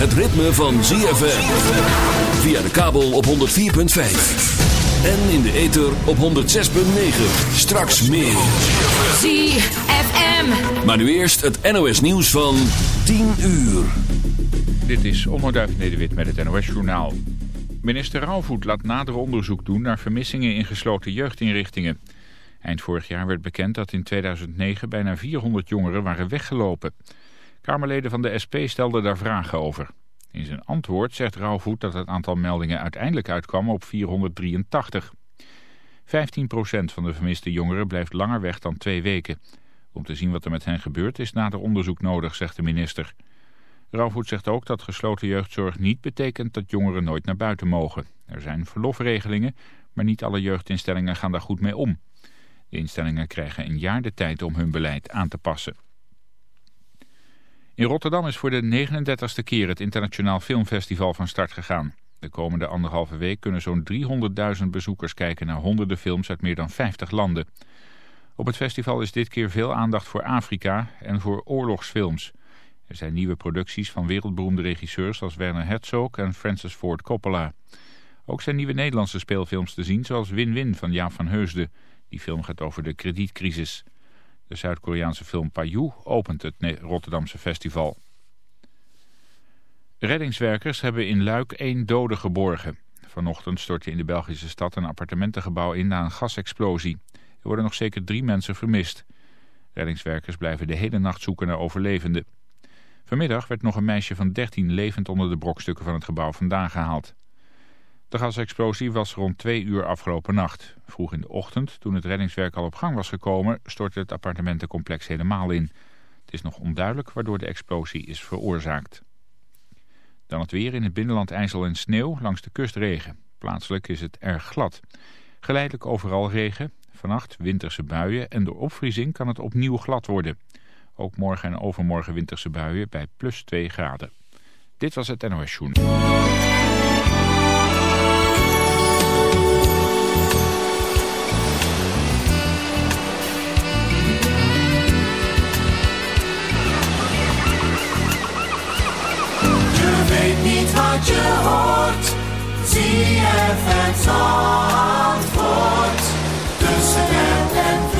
het ritme van ZFM. Via de kabel op 104.5. En in de ether op 106.9. Straks meer. ZFM. Maar nu eerst het NOS nieuws van 10 uur. Dit is Onderduif Nederwit met het NOS Journaal. Minister Rauwvoet laat nader onderzoek doen naar vermissingen in gesloten jeugdinrichtingen. Eind vorig jaar werd bekend dat in 2009 bijna 400 jongeren waren weggelopen. Kamerleden van de SP stelden daar vragen over. Antwoord zegt Rauwvoet dat het aantal meldingen uiteindelijk uitkwam op 483. 15% van de vermiste jongeren blijft langer weg dan twee weken. Om te zien wat er met hen gebeurt is nader onderzoek nodig, zegt de minister. Rauwvoet zegt ook dat gesloten jeugdzorg niet betekent dat jongeren nooit naar buiten mogen. Er zijn verlofregelingen, maar niet alle jeugdinstellingen gaan daar goed mee om. De instellingen krijgen een jaar de tijd om hun beleid aan te passen. In Rotterdam is voor de 39ste keer het Internationaal Filmfestival van start gegaan. De komende anderhalve week kunnen zo'n 300.000 bezoekers kijken naar honderden films uit meer dan 50 landen. Op het festival is dit keer veel aandacht voor Afrika en voor oorlogsfilms. Er zijn nieuwe producties van wereldberoemde regisseurs als Werner Herzog en Francis Ford Coppola. Ook zijn nieuwe Nederlandse speelfilms te zien zoals Win-Win van Jaap van Heusden. Die film gaat over de kredietcrisis. De Zuid-Koreaanse film Payou opent het Rotterdamse festival. Reddingswerkers hebben in Luik één dode geborgen. Vanochtend stortte in de Belgische stad een appartementengebouw in na een gasexplosie. Er worden nog zeker drie mensen vermist. Reddingswerkers blijven de hele nacht zoeken naar overlevenden. Vanmiddag werd nog een meisje van 13 levend onder de brokstukken van het gebouw vandaan gehaald. De gasexplosie was rond twee uur afgelopen nacht. Vroeg in de ochtend, toen het reddingswerk al op gang was gekomen, stortte het appartementencomplex helemaal in. Het is nog onduidelijk waardoor de explosie is veroorzaakt. Dan het weer in het binnenland ijzel en sneeuw, langs de kust regen. Plaatselijk is het erg glad. Geleidelijk overal regen, vannacht winterse buien en door opvriezing kan het opnieuw glad worden. Ook morgen en overmorgen winterse buien bij plus 2 graden. Dit was het NOS Journal. Je hoort. ZFM Zandvoort. Tussen app en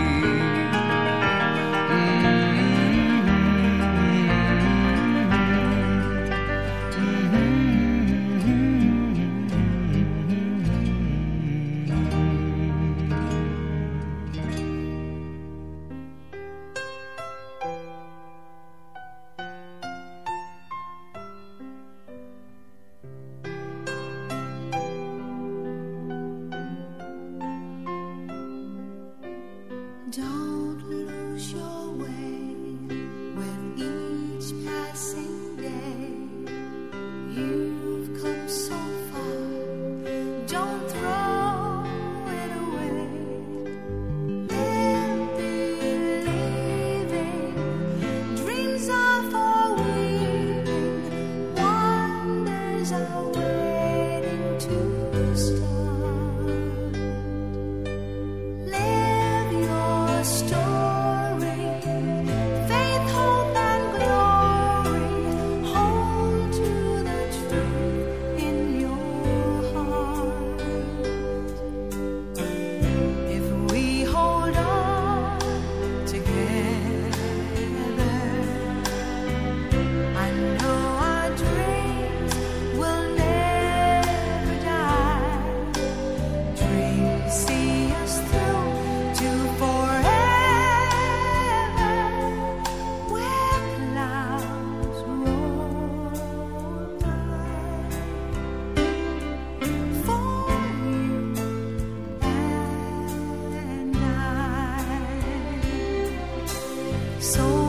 soul.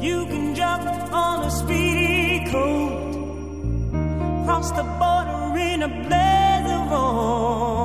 You can jump on a speedy coat, cross the border in a blaze of.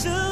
should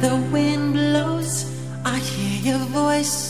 the wind blows, I hear your voice.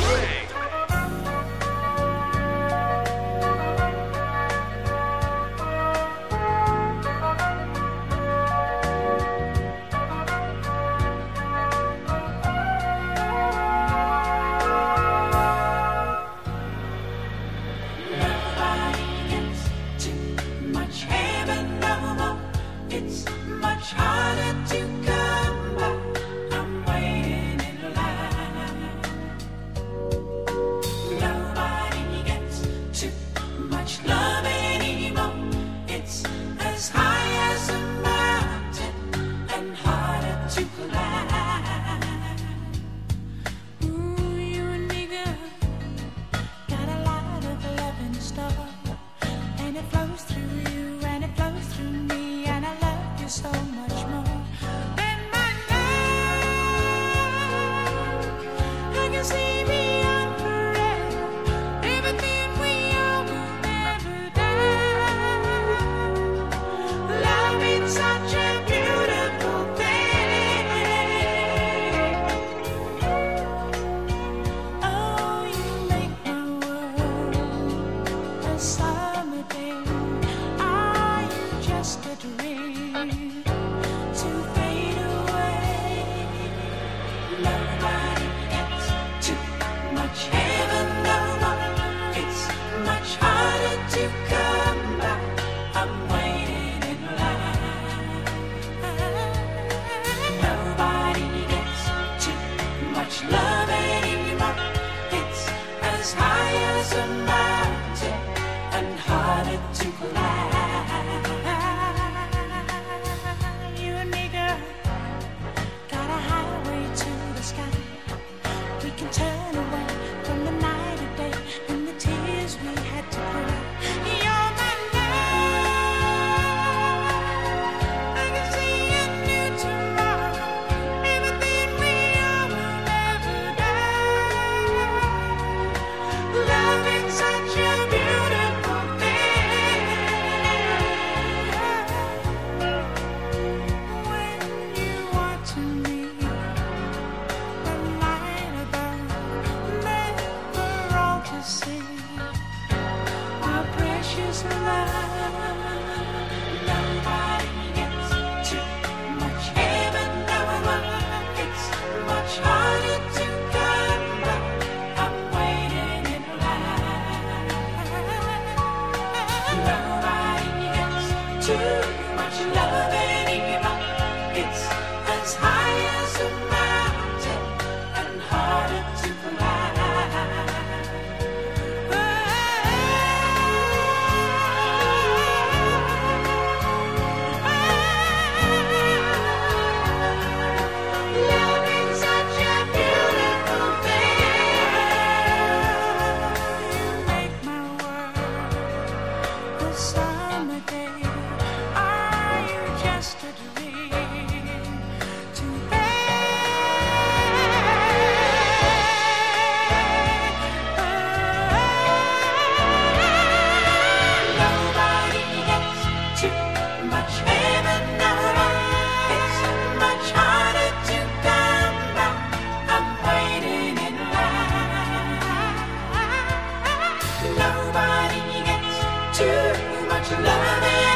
learning.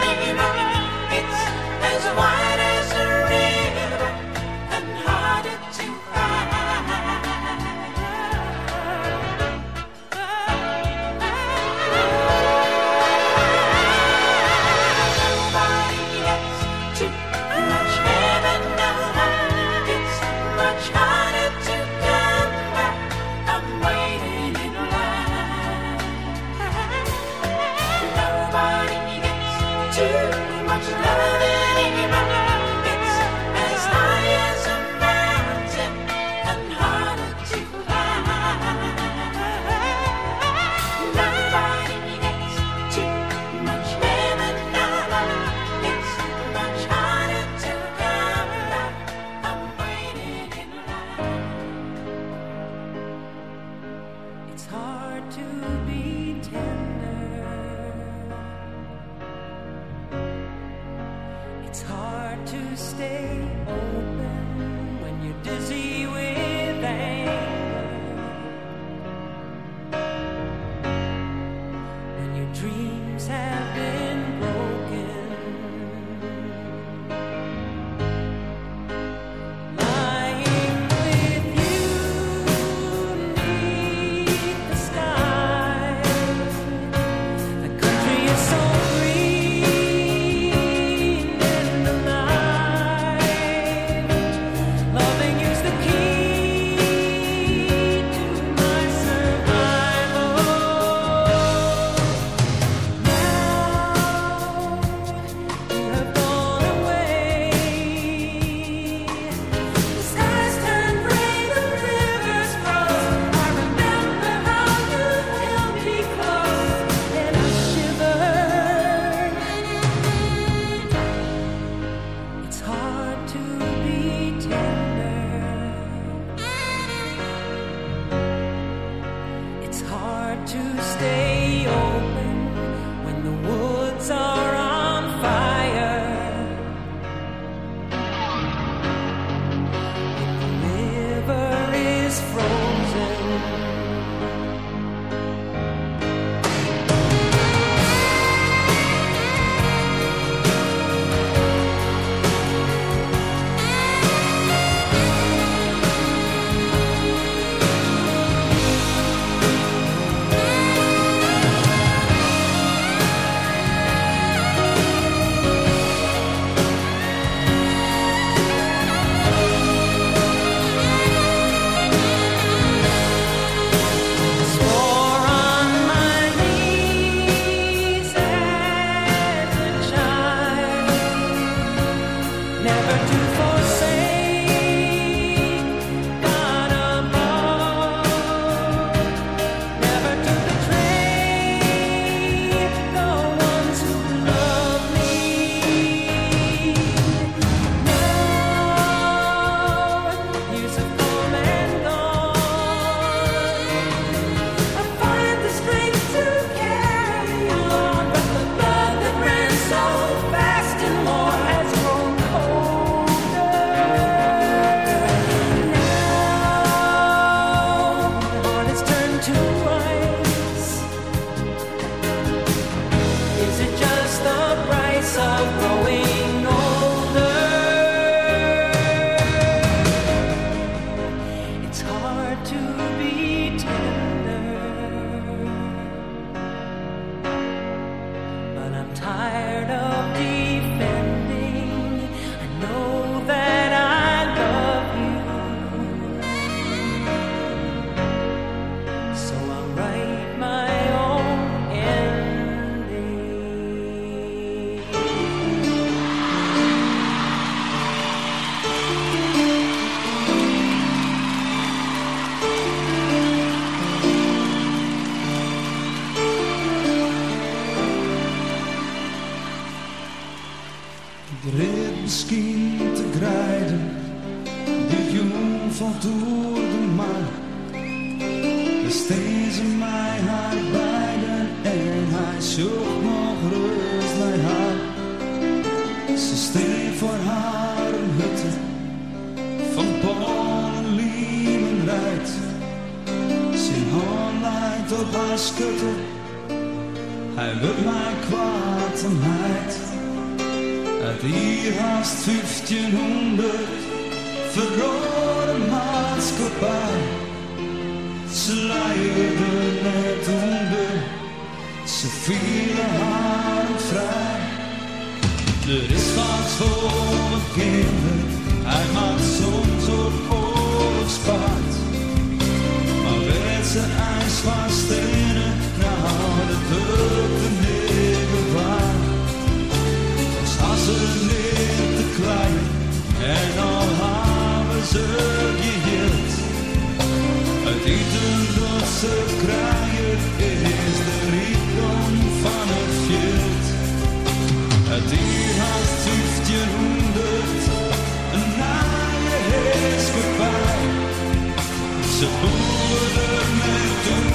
Niet een losse kraaien is de rijkdom van het veld. Het die haast 1500, een naaie is voorbij. Ze boeren met